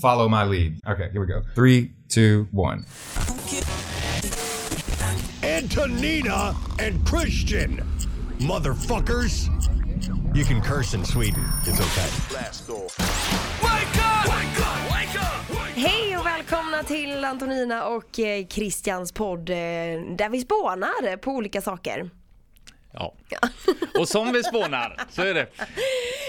follow my lead. Okay, here we go. Three, two, one. Antonina and Christian. Motherfuckers. You can curse in Sweden. It's okay. Hej och välkomna till Antonina och eh, Christians podd eh, där vi spånar på olika saker. Ja. Och som vi spånar, så är det.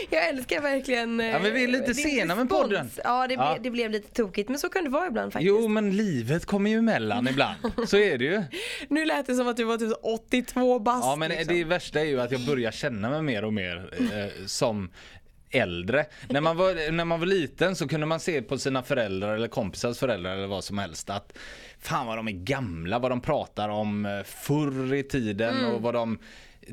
Jag älskar verkligen... eh, Ja, men vi är lite din sena med podden. Ja det, Ja. Blev, det blev lite tokigt men så kan det vara ibland faktiskt. Jo, men livet kommer ju emellan ibland. Så är det ju. Nu lät det som att du var typ 82 bast. Ja, men liksom. det värsta är ju att jag börjar känna mig mer och mer eh, som äldre. När man, var, när man var liten så kunde man se på sina föräldrar eller kompisars föräldrar eller vad som helst att fan vad de är gamla, vad de pratar om eh, förr i tiden Mm. och vad de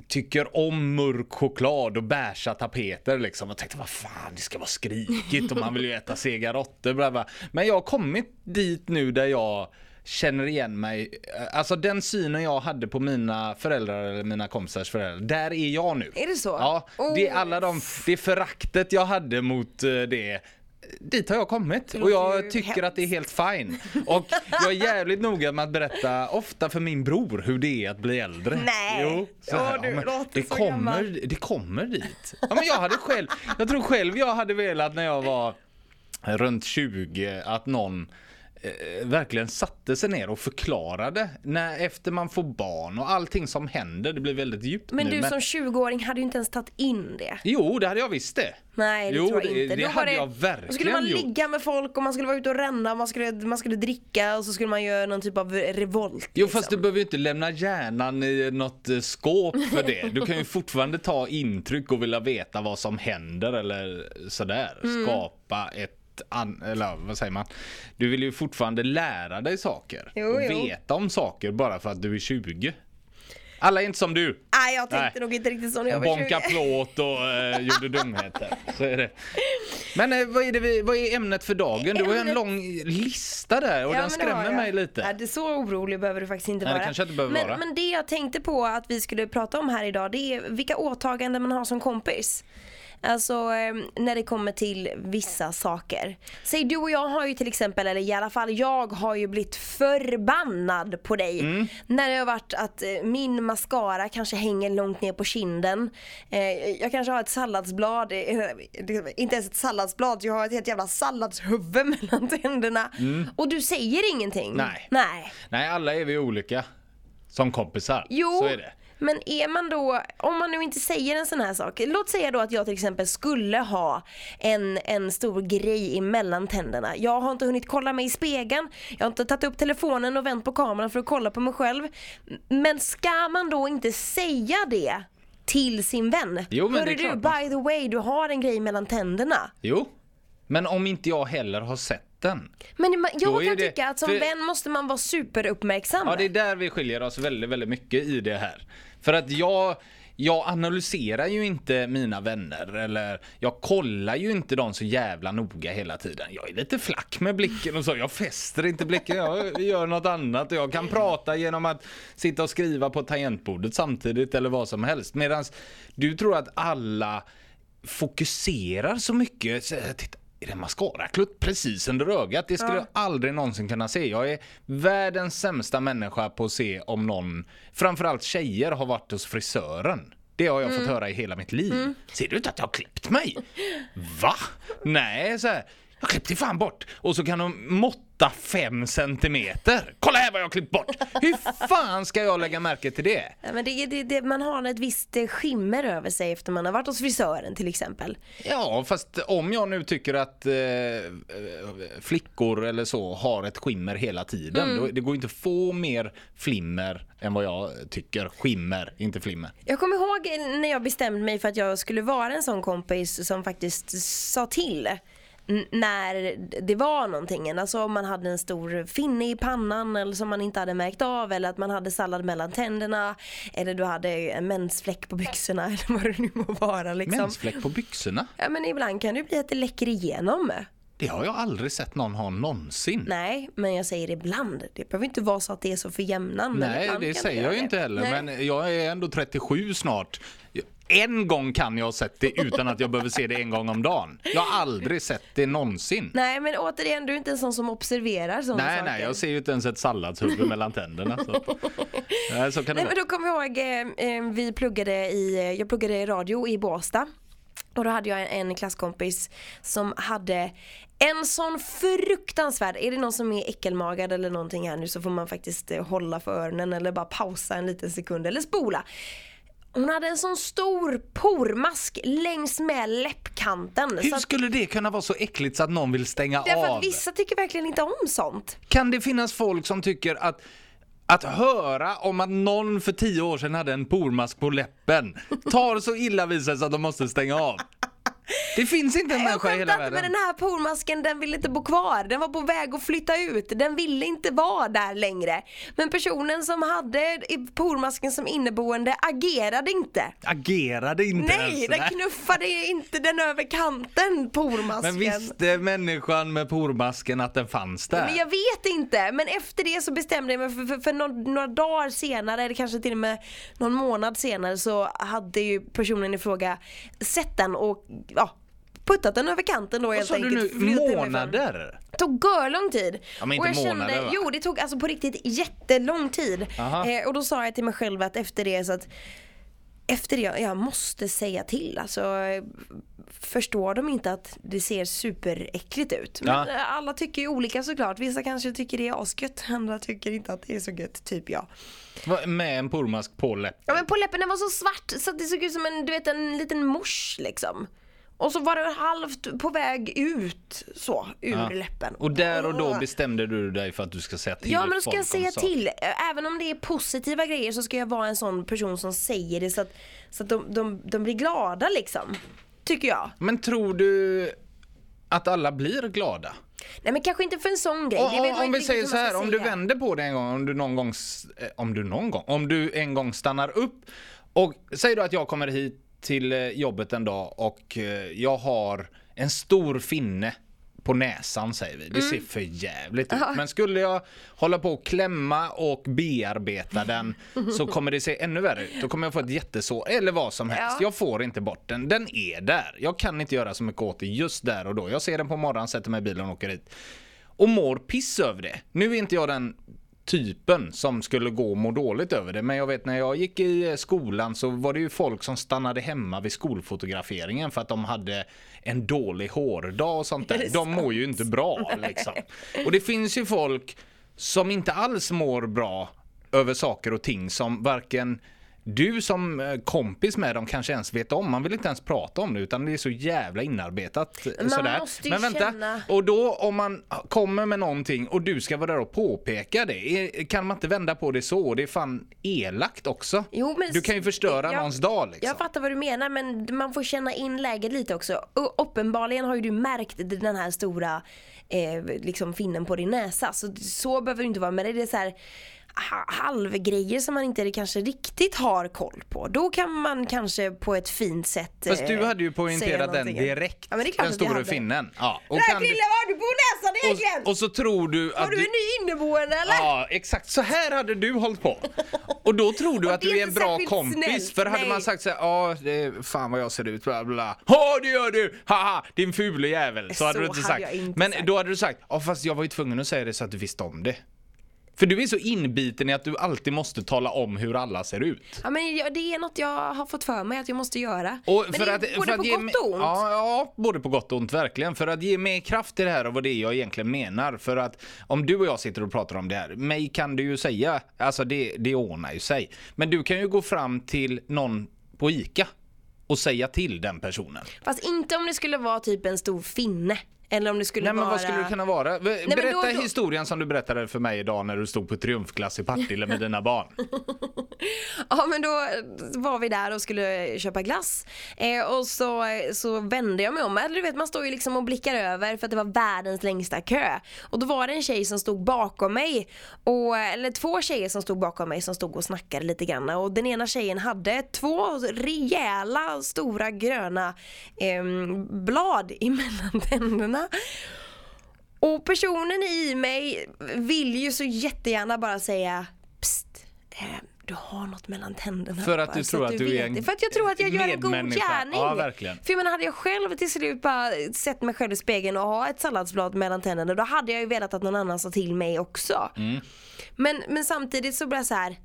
tycker om mörk choklad och beiga tapeter liksom. Jag tänkte vad fan det ska vara skrikigt och man vill ju äta sega råttor. Men jag har kommit dit nu där jag känner igen mig. Alltså den synen jag hade på mina föräldrar eller mina kompisars föräldrar, där är jag nu. Är det så? Ja, det är Oh. alla de, det föraktet jag hade mot eh, det Dit har jag kommit och jag tycker att det är helt fine. Och jag är jävligt noga med att berätta ofta för min bror hur det är att bli äldre. Nej. Jo, så här, Åh, du ja, men det så kommer, gammal. det kommer dit. Ja, men jag hade själv, jag tror själv jag hade velat när jag var runt 20 att någon eh, verkligen satte sig ner och förklarade när efter man får barn och allting som händer, det blir väldigt djupt Men nu. du som 20-åring hade ju inte ens tagit in det. Jo, det hade jag visst det. Nej det Jo, tror jag det- inte. det var hade jag Då skulle verkligen man gjort. ligga med folk och man skulle vara ute och ränna, man skulle, man skulle dricka och så skulle man göra någon typ av revolt. Jo liksom. fast du behöver ju inte lämna hjärnan i något eh, skåp för det. Du kan ju fortfarande ta intryck och vilja veta vad som händer eller sådär. Mm. Skapa ett an- eller vad säger man? Du vill ju fortfarande lära dig saker. Jo, och jo. veta om saker bara för att du är 20. Alla är inte som du. Nej jag tänkte Nej. nog inte riktigt så när jag var 20. Bonka plåt och eh, gjorde dumheter. Så är det. Men eh, vad, är det vi, vad är ämnet för dagen? Du har ju en lång lista där och Ja, den det skrämmer mig lite. Ja, det är så orolig behöver du faktiskt inte Nej, det vara. kanske jag inte behöver men, vara. men det jag tänkte på att vi skulle prata om här idag det är vilka åtaganden man har som kompis. Alltså eh, när det kommer till vissa saker. Säg du och jag har ju till exempel, eller i alla fall jag har ju blivit förbannad på dig. Mm. När det har varit att eh, min mascara kanske hänger långt ner på kinden. Eh, jag kanske har ett salladsblad, eh, inte ens ett salladsblad, jag har ett helt jävla salladshuvud mellan tänderna. Och du säger ingenting. Mm. Nej. Nej. Nej, alla är vi olika. Som kompisar. Jo, Så är det. Men är man då, om man nu inte säger en sån här sak. Låt säga då att jag till exempel skulle ha en, en stor grej emellan tänderna. Jag har inte hunnit kolla mig i spegeln, jag har inte tagit upp telefonen och vänt på kameran för att kolla på mig själv. Men ska man då inte säga det till sin vän? Jo, men Hörru du, by the way, du har en grej mellan tänderna. Jo. Men om inte jag heller har sett den. Men man- jag kan det- tycka att som för- vän måste man vara superuppmärksam. Ja, det är där vi skiljer oss väldigt, väldigt mycket i det här. För att jag, jag analyserar ju inte mina vänner eller jag kollar ju inte dem så jävla noga hela tiden. Jag är lite flack med blicken och så. Jag fäster inte blicken, jag gör något annat. Och jag kan prata genom att sitta och skriva på tangentbordet samtidigt eller vad som helst. Medan du tror att alla fokuserar så mycket. Så, titta, är det en mascaraklutt precis under ögat? Det skulle jag aldrig någonsin kunna se. Jag är världens sämsta människa på att se om någon, framförallt tjejer, har varit hos frisören. Det har jag fått höra i hela mitt liv. Ser du inte att jag har klippt mig? Va? Nej, så här. Jag klippte fan bort. Och så kan de måtta fem centimeter. Kolla här vad jag har klippt bort. Hur fan ska jag lägga märke till det? Ja, men det, det, det, man har ett visst eh, skimmer över sig efter man har varit hos frisören till exempel. Ja, fast om jag nu tycker att eh, flickor eller så har ett skimmer hela tiden. Då, det går inte att få mer flimmer än vad jag tycker. Skimmer, inte flimmer. Jag kommer ihåg när jag bestämde mig för att jag skulle vara en sån kompis som faktiskt sa till när det var någonting. Alltså om man hade en stor finne i pannan eller som man inte hade märkt av eller att man hade sallad mellan tänderna eller du hade en mensfläck på byxorna eller vad det nu må vara liksom. Mensfläck på byxorna? Ja men ibland kan det bli att det läcker igenom. Det har jag aldrig sett någon ha någonsin. Nej, men jag säger ibland. Det behöver inte vara så att det är så för jämnan. Nej, det säger jag ju inte heller. Nej. Men jag är ändå 37 snart. En gång kan jag ha sett det utan att jag behöver se det en gång om dagen. Jag har aldrig sett det någonsin. Nej men återigen, du är inte en sån som observerar sådana Nej, saker. nej, jag ser ju inte ens ett salladshuvud mellan tänderna. Så, nej, så kan det Nej men vara. då kommer jag ihåg, eh, eh, vi pluggade i, jag pluggade i radio i Båstad. Och då hade jag en, klasskompis som hade en sån fruktansvärd, är det någon som är äckelmagad eller någonting här nu så får man faktiskt eh, hålla för öronen eller bara pausa en liten sekund eller spola. Hon hade en sån stor pormask längs med läppkanten. Hur så att, skulle det kunna vara så äckligt så att någon vill stänga därför av? att vissa tycker verkligen inte om sånt. Kan det finnas folk som tycker att att höra om att någon för tio år sedan hade en pormask på läppen tar så illa vid sig så att de måste stänga av. Det finns inte en människa i hela världen. den här pormasken den ville inte bo kvar. Den var på väg att flytta ut. Den ville inte vara där längre. Men personen som hade pormasken som inneboende agerade inte. Agerade inte Nej, ens. den knuffade inte den över kanten, pormasken. Men visste människan med pormasken att den fanns där? Men jag vet inte, men efter det så bestämde jag mig för, för, för några, några dagar senare, eller kanske till och med någon månad senare så hade ju personen i fråga sett den och puttat den över kanten då Vad helt sa du enkelt. nu? Månader? Det tog görlång tid. Ja, men och inte jag månader, va? Jo, det tog alltså på riktigt jättelång tid. Eh, och då sa jag till mig själv att efter det så att efter det, jag måste säga till. Alltså, förstår de inte att det ser superäckligt ut? Men Ja. eh, alla tycker ju olika såklart. Vissa kanske tycker det är asgött, andra tycker inte att det är så gött, typ jag. Med en pormask på läppen? Ja men på läppen den var så svart så att det såg ut som en, du vet, en liten mors liksom. Och så var det halvt på väg ut så, ur Ja. läppen. Och där och då bestämde du dig för att du ska säga till Ja men då ska jag säga till. Även om det är positiva grejer så ska jag vara en sån person som säger det så att, så att de, de, de blir glada liksom. Tycker jag. Men tror du att alla blir glada? Nej men kanske inte för en sån grej. Och, om vi säger så här, om du säga. vänder på det en gång, om du någon gång, eh, om du någon gång, om du en gång stannar upp och säger du att jag kommer hit till eh, jobbet en dag och eh, jag har en stor finne på näsan säger vi. Det Mm. ser för jävligt ut. Men skulle jag hålla på och klämma och bearbeta den så kommer det se ännu värre ut. Då kommer jag få ett jättesår eller vad som helst. Ja. Jag får inte bort den. Den är där. Jag kan inte göra så mycket åt det just där och då. Jag ser den på morgonen, sätter mig i bilen och åker hit och mår piss över det. Nu är inte jag den typen som skulle gå och må dåligt över det. Men jag vet när jag gick i eh, skolan så var det ju folk som stannade hemma vid skolfotograferingen för att de hade en dålig hårdag och sånt där. De mår ju inte bra liksom. Och det finns ju folk som inte alls mår bra över saker och ting som varken du som eh, kompis med dem kanske ens vet om. Man vill inte ens prata om det utan det är så jävla inarbetat. eh, Man sådär. måste ju Men vänta, känna- och då om man kommer med någonting och du ska vara där och påpeka det, kan man inte vända på det så? Det är fan elakt också. Jo, men du kan ju förstöra jag- någons dag liksom. Jag fattar vad du menar men man får känna in läget lite också. Och uppenbarligen har ju du märkt den här stora eh, liksom finnen på din näsa. Så, så behöver det inte vara. Men det är så här halvgrejer som man inte kanske riktigt har koll på. Då kan man kanske på ett fint sätt Fast du eh, hade ju poängterat den direkt. Ja, den stora hade. finnen. Ja, och, kan Krille, du, på näsan egentligen? och, och så tror du att har du en ny inneboende eller? Ja, exakt. Så här hade du hållit på. Och då tror du att du är en bra kompis. snällt, För hade nej. man sagt så här, ja, det fan vad jag ser ut, bla bla. Ja, det gör du! Haha, din fule jävel. Så, Så hade du inte sagt. inte Men sagt. då hade du sagt, ja fast jag var ju tvungen att säga det så att du visste om det. För du är så inbiten i att du alltid måste tala om hur alla ser ut. Ja men det är något jag har fått för mig att jag måste göra. Och men det är både på gott och ont. Ja, ja, både på gott och ont verkligen. För att ge mer kraft till det här och vad det är jag egentligen menar. För att om du och jag sitter och pratar om det här, mig kan du ju säga, alltså det, det ordnar ju sig. Men du kan ju gå fram till någon på ICA och säga till den personen. Fast inte om det skulle vara typ en stor finne. Eller om det skulle Nej men vara... vad skulle det kunna vara? Berätta då- då- historien som du berättade för mig idag när du stod på triumfglass i Partille med dina barn. Ja men då var vi där och skulle köpa glass. Eh, och så, så vände jag mig om. Eller du vet man står ju liksom och blickar över för att det var världens längsta kö. Och då var det en tjej som stod bakom mig. Och, eller två tjejer som stod bakom mig som stod och snackade lite grann. Och den ena tjejen hade två rejäla stora gröna ehm, blad emellan tänderna. Och personen i mig vill ju så jättegärna bara säga Psst, eh, du har något mellan tänderna. För att du tror att du vet är en det. För att jag tror att jag gör en god gärning. Ja, verkligen. För jag menar, hade jag själv till slut bara sett mig själv i spegeln och ha ett salladsblad mellan tänderna, då hade jag ju velat att någon annan sa till mig också. Mm. Men, men samtidigt så blev jag så här.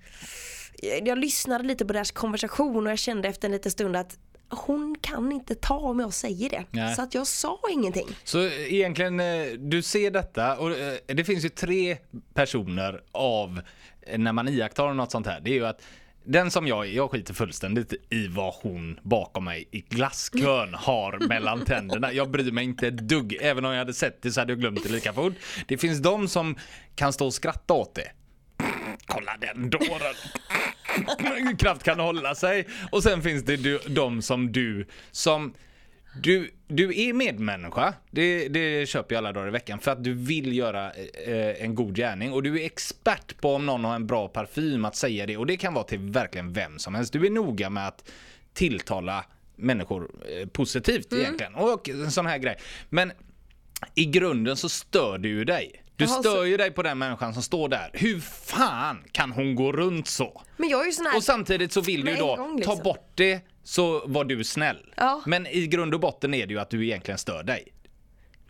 Jag lyssnade lite på deras konversation och jag kände efter en liten stund att hon kan inte ta om jag säger det. Nej. Så att jag sa ingenting. Så egentligen, eh, du ser detta och eh, det finns ju tre personer av eh, när man iakttar något sånt här. Det är ju att den som jag är, jag skiter fullständigt i vad hon bakom mig i glasskön har mellan tänderna. Jag bryr mig inte ett dugg. Även om jag hade sett det så hade jag glömt det lika fort. Det finns de som kan stå och skratta åt det. Kolla den dåren. Knappt kan hålla sig. Och sen finns det du, de som du som du, du är medmänniska, det, det köper jag alla dagar i veckan, för att du vill göra eh, en god gärning. Och du är expert på om någon har en bra parfym att säga det. Och det kan vara till verkligen vem som helst. Du är noga med att tilltala människor eh, positivt egentligen. Och en sån här grej. Men i grunden så stör du ju dig. Du Jaha, stör så- ju dig på den människan som står där. Hur fan kan hon gå runt så? Men jag är ju sån här... Och samtidigt så vill du då gång, liksom. ta bort det så var du snäll. Ja. Men i grund och botten är det ju att du egentligen stör dig.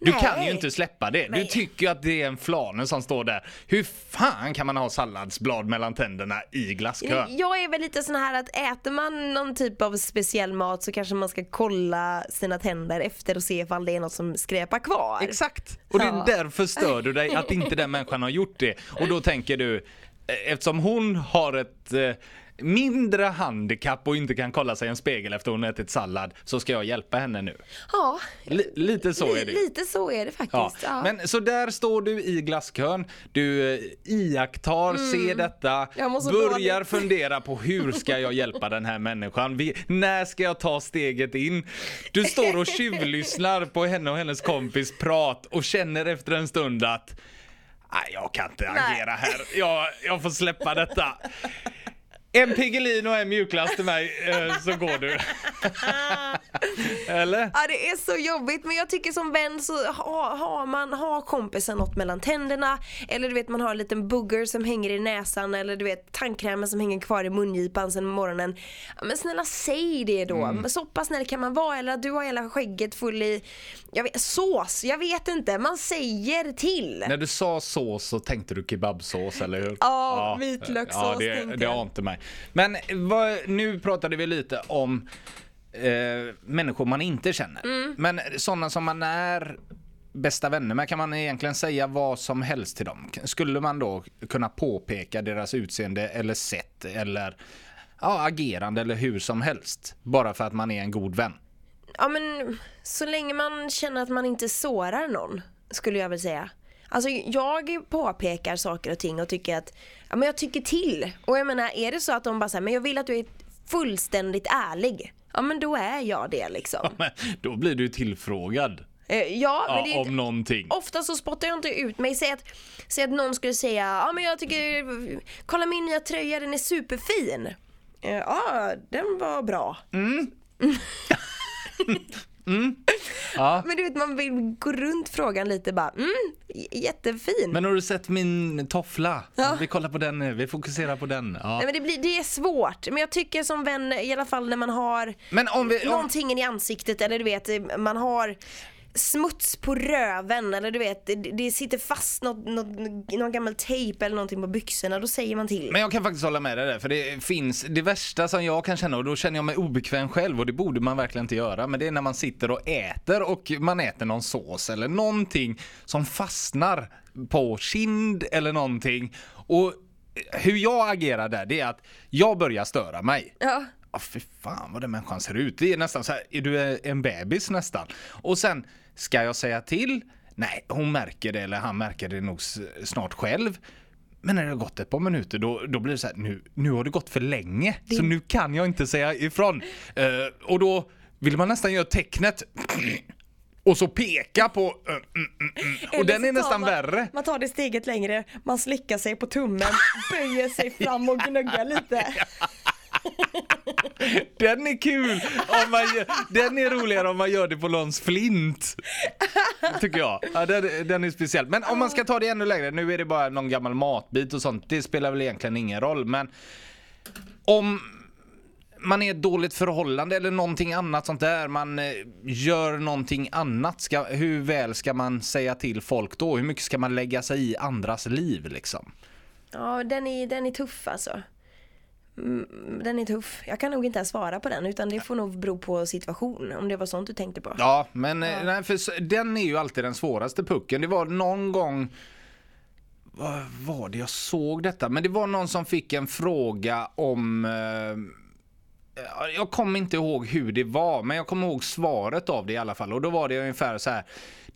Du Nej. kan ju inte släppa det. Du Nej. tycker ju att det är en flane som står där. Hur fan kan man ha salladsblad mellan tänderna i glasskön? Jag är väl lite sån här att äter man någon typ av speciell mat så kanske man ska kolla sina tänder efter och se ifall det är något som skräpar kvar. Exakt! Och det är därför stör du dig att inte den människan har gjort det. Och då tänker du, eftersom hon har ett eh, mindre handikapp och inte kan kolla sig i en spegel efter hon ätit sallad så ska jag hjälpa henne nu. Ja, Li- lite så är det. lite så är det faktiskt. Ja. Ja. Men så där står du i glasskön, du eh, iakttar, ser detta, Mm. Mår så börjar dåligt. fundera på hur ska jag hjälpa den här människan? Vi, när ska jag ta steget in? Du står och tjuvlyssnar på henne och hennes kompis prat och känner efter en stund att Nej, jag kan inte agera här. Jag, jag får släppa detta. En Piggelin och en mjukglass till mig, eh, så går du. Eller? Ja det är så jobbigt men jag tycker som vän så har, man, har kompisen något mellan tänderna eller du vet man har en liten bugger som hänger i näsan eller du vet tandkrämen som hänger kvar i mungipan sen morgonen. Ja, men snälla säg det då. Mm. Så pass snäll kan man vara eller du har hela skägget full i jag vet, sås, jag vet inte. Man säger till. När du sa sås så tänkte du kebabsås, eller hur? Ja, vitlökssås Ja, det, tänkte det jag. ante mig. Men vad, nu pratade vi lite om eh, människor man inte känner. Mm. Men sådana som man är bästa vänner med, kan man egentligen säga vad som helst till dem? Skulle man då kunna påpeka deras utseende eller sätt eller ja, agerande eller hur som helst? Bara för att man är en god vän. Ja men så länge man känner att man inte sårar någon skulle jag väl säga. Alltså jag påpekar saker och ting och tycker att, ja men jag tycker till. Och jag menar är det så att de bara säger men jag vill att du är fullständigt ärlig. Ja men då är jag det liksom. Men då blir du tillfrågad Eh, ja, men ja, det om någonting. Ofta så spottar jag inte ut mig. Säg att, säg att någon skulle säga, ja men jag tycker, kolla min nya tröja den är superfin. Eh, Ja, den var bra. Ja. Men du vet man vill gå runt frågan lite bara, mm, jättefin. Men har du sett min toffla? Ja. Vi kollar på den nu, vi fokuserar på den. Ja. Nej, men det, blir, det är svårt, men jag tycker som vän i alla fall när man har Men om vi... Om, någonting i ansiktet eller du vet man har smuts på röven eller du vet det, sitter fast något, något, någon gammal tejp eller någonting på byxorna, då säger man till. men jag kan faktiskt hålla med dig där, för det finns det värsta som jag kan känna och då känner jag mig obekväm själv och det borde man verkligen inte göra. Men det är när man sitter och äter och man äter någon sås eller någonting som fastnar på kind eller någonting. Och hur jag agerar där, det är att jag börjar störa mig. Ja. Ja, fy fan vad den människan ser ut. Det är nästan så här, är du en bebis nästan? Och sen, ska jag säga till? Nej, hon märker det eller han märker det nog snart själv. Men när det har gått ett par minuter då, då blir det så här, nu, nu har det gått för länge. Så nu kan jag inte säga ifrån. Eh, och då vill man nästan göra tecknet och så peka på... mm, mm, mm. Och den är nästan man, värre. Man tar det steget längre, man slickar sig på tummen, böjer sig fram och gnuggar lite. Den är kul! Om man gör, den är roligare om man gör det på någons flint. Tycker jag. Ja, den, den är speciell. Men om man ska ta det ännu längre, nu är det bara någon gammal matbit och sånt. Det spelar väl egentligen ingen roll. Men om man är i ett dåligt förhållande eller någonting annat sånt där, man eh, gör någonting annat, ska, hur väl ska man säga till folk då? Hur mycket ska man lägga sig i andras liv liksom? Ja, den är, den är tuff alltså. Mm, Den är tuff. Jag kan nog inte ens svara på den utan det får nog bero på situation om det var sånt du tänkte på. Ja, men eh, Nej, för den är ju alltid den svåraste pucken. Det var någon gång vad var det jag såg detta? Men det var någon som fick en fråga om eh, ja, jag kommer inte ihåg hur det var, men jag kommer ihåg svaret av det i alla fall. Och då var det ungefär så här.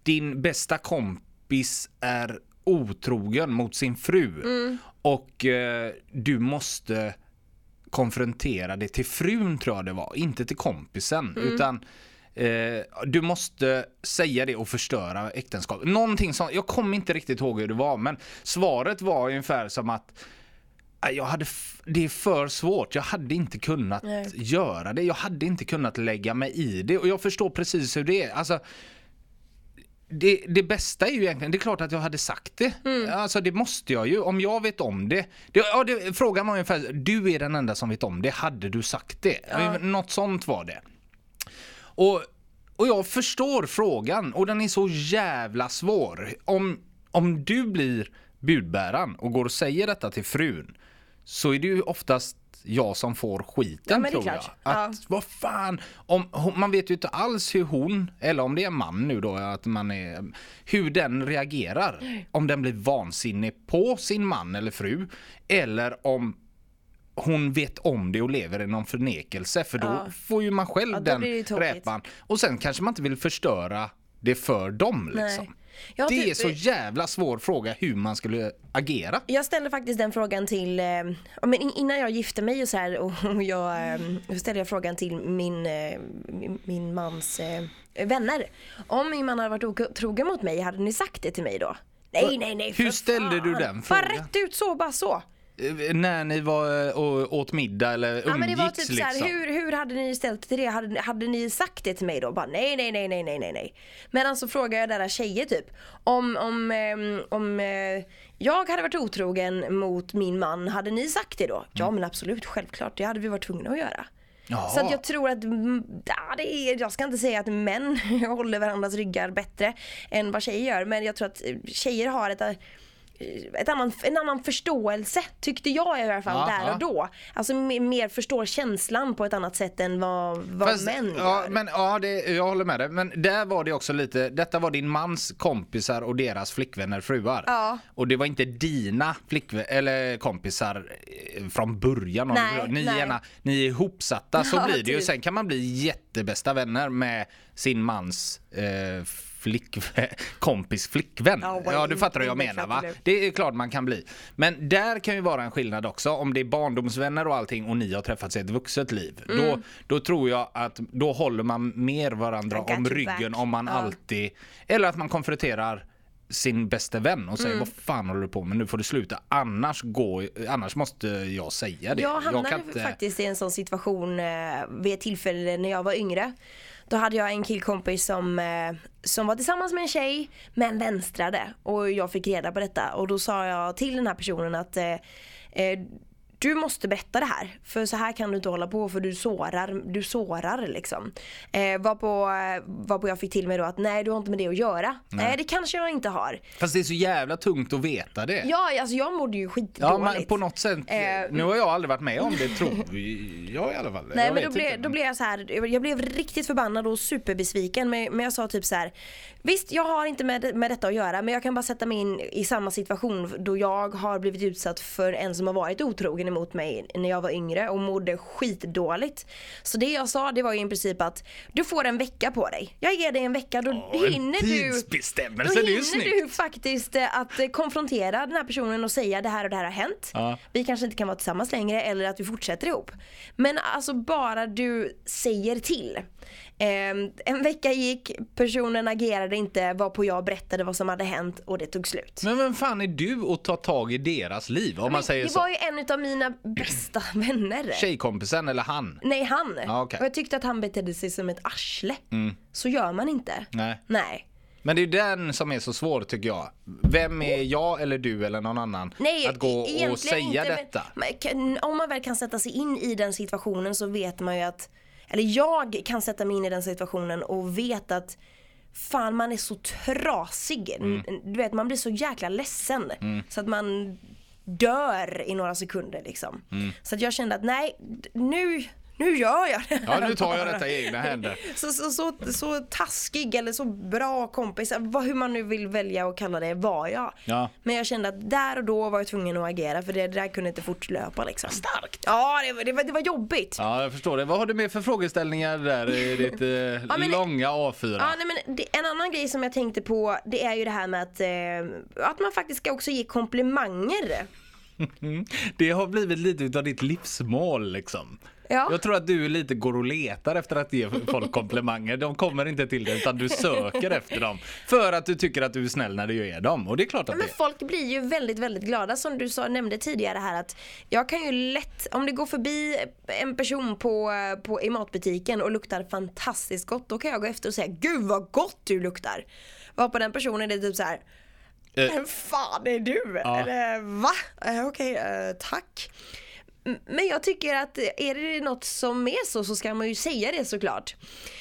Din bästa kompis är otrogen mot sin fru. Och eh, du måste konfrontera det till frun tror jag det var, inte till kompisen. Utan eh, du måste säga det och förstöra äktenskapet. Någonting som, jag kommer inte riktigt ihåg hur det var, men svaret var ungefär som att "Nej, jag hade, det är för svårt, jag hade inte kunnat Nej. göra det. Jag hade inte kunnat lägga mig i det och jag förstår precis hur det är. Alltså, det, det bästa är ju egentligen, det är klart att jag hade sagt det. Alltså det måste jag ju, om jag vet om det. det, ja, det frågan var ungefär, du är den enda som vet om det, hade du sagt det? Något sånt var det. Och, och jag förstår frågan och den är så jävla svår. Om, om du blir budbäraren och går och säger detta till frun så är det ju oftast jag som får skiten Ja, tror jag. klart. Att, Ja. vad fan, om, man vet ju inte alls hur hon, eller om det är man nu då, att man är, hur den reagerar. Om den blir vansinnig på sin man eller fru, eller om hon vet om det och lever i någon förnekelse för då Ja. får ju man själv den räpan. Och sen kanske man inte vill förstöra det för dem liksom. Jag, det typ- är så jävla svår fråga hur man skulle agera. Jag ställde faktiskt den frågan till, eh, ja, men innan jag gifte mig och så här och jag eh, ställde jag frågan till min, eh, min, min mans eh, vänner. Om min man hade varit otrogen mot mig, hade ni sagt det till mig då? Nej, nej, nej. Hur ställde du fan. den Bara frågan? rätt ut så, bara så. Eh, När ni var eh, och åt middag eller umgicks Ja men det var typ så här, liksom. hur, hur hade ni ställt till det? Hade, hade ni sagt det till mig då? Bara nej, nej, nej, nej, nej, nej. Men alltså frågar jag där tjejer typ om, om, ehm, om eh, jag hade varit otrogen mot min man, hade ni sagt det då? Ja men absolut, självklart, det hade vi varit tvungna att göra. Ja. Så att jag tror att, mm, ja, det är, jag ska inte säga att män håller varandras ryggar bättre än vad tjejer gör, men jag tror att tjejer har ett ett annan, en annan förståelse tyckte jag i alla fall Ja, där ja. och då. Alltså mer, förstår känslan på ett annat sätt än vad, vad Fast, män ja, gör. men, ja det, jag håller med dig. Men där var det också lite, detta var din mans kompisar och deras flickvänner, fruar. Ja. Och det var inte dina flickvänner, eller kompisar eh, från början. Nej, ni, nej. är ena, ni är ihopsatta, så Ja, blir det ju. typ. Sen kan man bli jättebästa vänner med sin mans eh, flickvän, kompis flickvän. Ja, Ja, vad- du fattar hur jag menar va? det är klart man kan bli. Men där kan ju vara en skillnad också. Om det är barndomsvänner och allting och ni har träffats i ett vuxet liv. Mm. Då, då tror jag att då håller man mer varandra om ryggen back. om man Ja. alltid... Eller att man konfronterar sin bästa vän och säger Mm. vad fan håller du på med nu får du sluta annars går annars måste jag säga det. Jag hamnade kan inte- faktiskt i en sån situation eh, vid ett tillfälle när jag var yngre. Då hade jag en killkompis som, eh, som var tillsammans med en tjej men vänstrade. Och jag fick reda på detta. Och då sa jag till den här personen att eh, eh du måste berätta det här för så här kan du inte hålla på för du sårar, du sårar liksom. Eh, varpå, eh, varpå jag fick till mig då att nej du har inte med det att göra. Nej, det kanske jag inte har. Fast det är så jävla tungt att veta det. Ja alltså jag mådde ju skitdåligt. Ja, men på något sätt. Eh, nu har jag aldrig varit med om det, tror jag i alla fall. Nej jag men då blev, då blev jag så här, jag blev riktigt förbannad och superbesviken men, men jag sa typ så här. Visst jag har inte med, med detta att göra men jag kan bara sätta mig in i samma situation då jag har blivit utsatt för en som har varit otrogen emot mig när jag var yngre och mådde skitdåligt. Så det jag sa det var ju i princip att du får en vecka på dig. Jag ger dig en vecka då Åh, hinner du då hinner du faktiskt eh, att eh, konfrontera den här personen och säga det här och det här har hänt. Ja. Vi kanske inte kan vara tillsammans längre eller att vi fortsätter ihop. Men alltså bara du säger till. Ehm, en vecka gick, personen agerade inte, varpå jag berättade vad som hade hänt och det tog slut. Men vem fan är du att ta tag i deras liv? Om man säger det så. var ju en av mina bästa vänner. Tjejkompisen eller han? Nej han. Ja, okej. Och jag tyckte att han betedde sig som ett arsle. Så gör man inte. Nej. Nej. Men det är den som är så svår tycker jag. Vem är jag eller du eller någon annan Nej, att gå och säga inte, men detta? kan- Om man väl kan sätta sig in i den situationen så vet man ju att, eller jag kan sätta mig in i den situationen och vet att fan man är så trasig. Mm. Du vet man blir så jäkla ledsen så att man dör i några sekunder liksom. Mm. Så att jag kände att nej, nu, nu gör jag det Ja, här nu tar jag detta i egna händer. Så, så, så, så taskig eller så bra kompis, vad, hur man nu vill välja att kalla det, var jag. Ja. Men jag kände att där och då var jag tvungen att agera för det, det där kunde inte fortlöpa liksom. Starkt! Ja, det, var- det, var, det var jobbigt. Ja, jag förstår det. Vad har du mer för frågeställningar där i ditt eh, men- långa A4? Ja, nej, men det, en annan grej som jag tänkte på det är ju det här med att, eh, att man faktiskt ska också ge komplimanger. Det har blivit lite utav ditt livsmål liksom. Ja. Jag tror att du lite går och letar efter att ge folk komplimanger. De kommer inte till dig utan du söker efter dem. För att du tycker att du är snäll när du ger dem. Och det är klart att Men det folk blir ju väldigt, väldigt glada som du sa, nämnde tidigare här att jag kan ju lätt, om det går förbi en person på, på, i matbutiken och luktar fantastiskt gott, då kan jag gå efter och säga Gud vad gott du luktar. Var på den personen är det typ så här. Eh. Vem fan är du? Ja. Eller va? Eh, Okej, eh, tack. Men jag tycker att är det något som är så så ska man ju säga det såklart.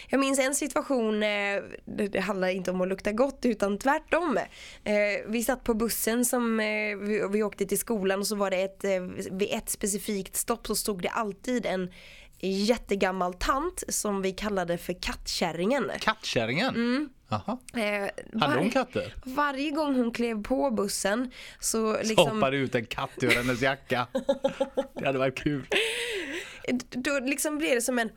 Jag minns en situation, eh, det, handlar inte om att lukta gott utan tvärtom. Eh, vi satt på bussen som eh, vi, åkte till skolan och så var det ett, vid ett specifikt stopp så stod det alltid en jättegammal tant som vi kallade för kattkärringen. Kattkärringen? Jaha. Eh, Hade hon katter? Varje gång hon klev på bussen så Så liksom hoppade ut en katt ur hennes jacka. Det hade varit kul. Då liksom blir det som en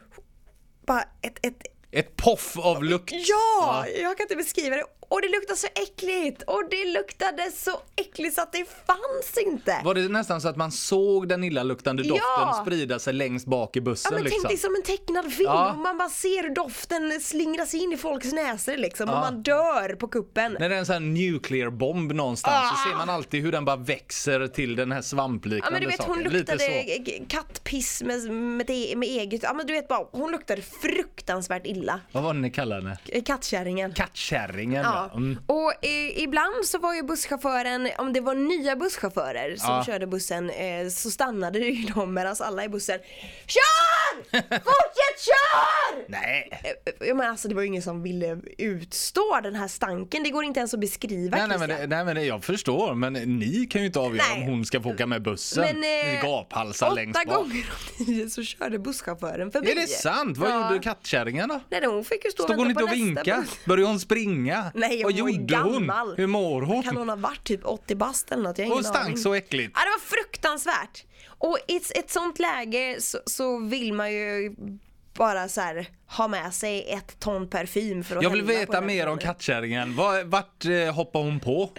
bara ett, ett Ett poff av lukt. Ja! Jag kan inte beskriva det. Och det luktar så äckligt! Och det luktade så äckligt så att det fanns inte! Var det nästan så att man såg den illaluktande Ja! doften sprida sig längst bak i Ja bussen men liksom? tänk dig som en tecknad film Ja. och man bara ser doften slingra sig in i folks näsor liksom och Ja. man dör på kuppen. När det är en sån här nuclear bomb någonstans Ah! så ser man alltid hur den bara växer till den här Ja svampliknande men du vet hon saken. Luktade kattpiss med, med, med eget, ja men du vet bara hon luktade fruktansvärt illa. Vad var det ni kallade henne? Kattkärringen. Kattkärringen Ja, ja. Mm. och eh, ibland så var ju busschauffören, om det var nya busschaufförer som Ja. körde bussen eh, så stannade ju de medan alla i bussen KÖR! Fortsätt kör! Nej. Eh, Ja, men alltså det var ju ingen som ville utstå den här stanken, det går inte ens att beskriva Nej, nej, men, det- nej men det- jag förstår men ni kan ju inte avgöra Nej. om hon ska få åka med bussen. Men, eh, ni gaphalsar längst Åtta bak. gånger av tio så körde busschauffören förbi. Är det sant? Vad Ja. gjorde kattkärringen då? Nej, hon fick ju stå Stod hon vänta inte och vinka? Började hon springa? Nej, Vad hon gjorde hon? Hur mår hon? Kan hon ha varit typ 80 bast eller något? Jag har ingen stank aning. så äckligt. Ja, det var fruktansvärt. Och i ett, sånt läge så, så vill man ju bara så här ha med sig ett ton parfym för att Jag vill veta mer om kattkärringen. Var- Vart eh, hoppade hon på?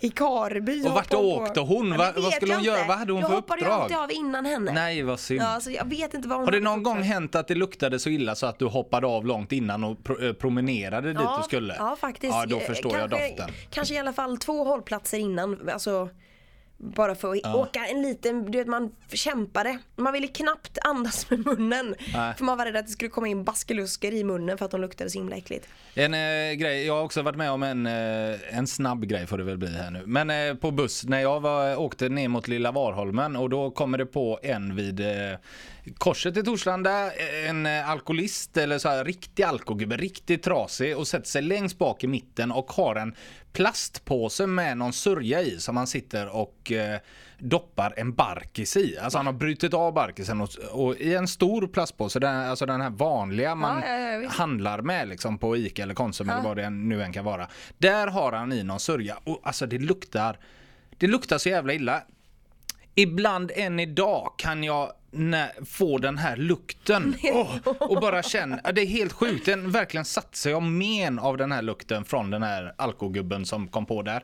I Karby Och vart hoppade hon åkte hon? Ja, Va- vad skulle jag hon göra? Vad hade hon jag för hoppade ju uppdrag? alltid av innan henne. Nej vad synd. Ja, så jag vet inte vad hon Har det någon gång uppdrag. hänt att det luktade så illa så att du hoppade av långt innan och pro- eh, promenerade dit du skulle? Ja, faktiskt. Ja, då förstår jag kanske, doften. Kanske i alla fall två hållplatser innan. Alltså, bara för att åka en liten, du vet man kämpade. Man ville knappt andas med munnen. Nej. För man var rädd att det skulle komma in baskelusker i munnen för att de luktade så himla äckligt. En eh, grej, jag har också varit med om en, eh, en snabb grej får det väl bli här nu. Men eh, på buss, när jag var, åkte ner mot Lilla Varholmen och då kommer det på en vid eh, korset i Torslanda, eh, en eh, alkoholist eller så här riktig alkogubbe, riktigt trasig och sätter sig längst bak i mitten och har en plastpåse med någon sörja i som han sitter och eh, doppar en barkis i. Alltså han har brutit av barkisen och, och i en stor plastpåse, den, alltså den här vanliga man ja, ja, visst. handlar med liksom på Ica eller Konsum eller vad det nu än kan vara. Där har han i någon sörja och alltså det luktar, det luktar så jävla illa. Ibland än idag kan jag få den här lukten. Åh, och bara känna, det är helt sjukt, den verkligen satt sig om men av den här lukten från den här alkogubben som kom på där.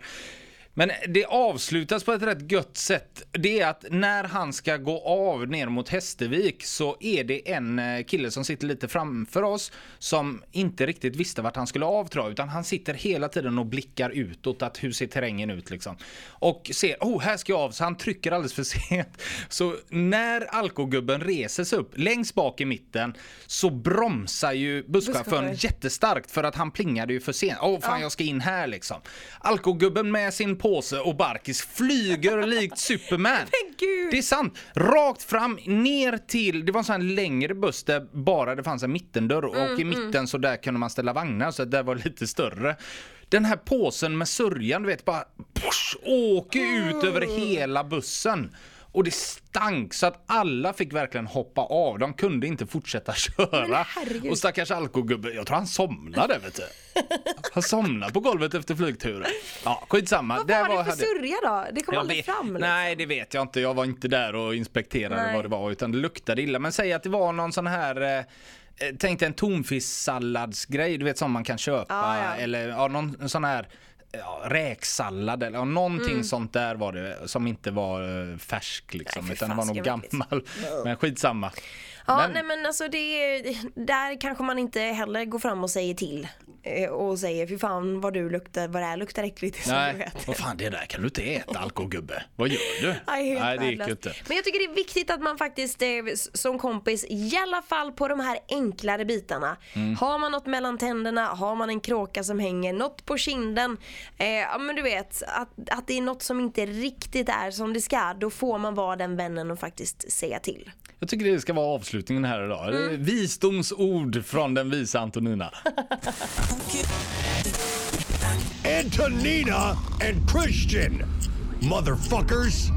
Men det avslutas på ett rätt gött sätt. Det är att när han ska gå av ner mot Hästervik så är det en eh, kille som sitter lite framför oss som inte riktigt visste vart han skulle av tror jag, utan han sitter hela tiden och blickar utåt att hur ser terrängen ut liksom. Och ser, oh här ska jag av, så han trycker alldeles för sent. Så när alkogubben reser sig upp längst bak i mitten så bromsar ju busschauffören jättestarkt för att han plingade ju för sent. Åh fan jag ska in här liksom. Alkogubben med sin påse och Barkis flyger likt Superman. Det är sant. Rakt fram ner till, det var en sån här längre buss där bara det fanns en mittendörr och Mm, i mitten så där kunde man ställa vagnar så där var det lite större. Den här påsen med sörjan du vet bara push, åker ut över Mm. hela bussen. Och det stank så att alla fick verkligen hoppa av. De kunde inte fortsätta köra. Och stackars alkogubbe, jag tror han somnade vet du. Han somnade på golvet efter flygturen. Ja, skitsamma. Vad Där var det för hade- sörja då? Det kom jag aldrig vet, fram. liksom. Nej, det vet jag inte. Jag var inte där och inspekterade Nej. vad det var, utan det luktade illa. Men säg att det var någon sån här eh, eh, Tänk dig en tonfisksalladsgrej, du vet som man kan köpa. Ja, ja. Eller ja, någon sån här ja, räksallad eller någonting Mm. sånt där var det som inte var eh, färsk liksom. Nej, utan det var nog gammal. Men skitsamma. Ja, Men- nej men alltså det, där kanske man inte heller går fram och säger till. Eh, Och säger fy fan vad du luktar, vad det här luktar äckligt. Nej, vad fan det där kan du inte äta alkogubbe. Vad gör du? Nej, Nej, det gick inte. Men jag tycker det är viktigt att man faktiskt eh, som kompis, i alla fall på de här enklare bitarna. Mm. Har man något mellan tänderna, har man en kråka som hänger, något på kinden. Eh, ja men du vet, att, att det är något som inte riktigt är som det ska. Då får man vara den vännen och faktiskt säga till. Jag tycker det ska vara avslutningen här idag. Mm. Visdomsord från den visa Antonina. Antonina and Christian. Motherfuckers.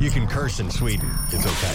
You can curse in Sweden. It's okay.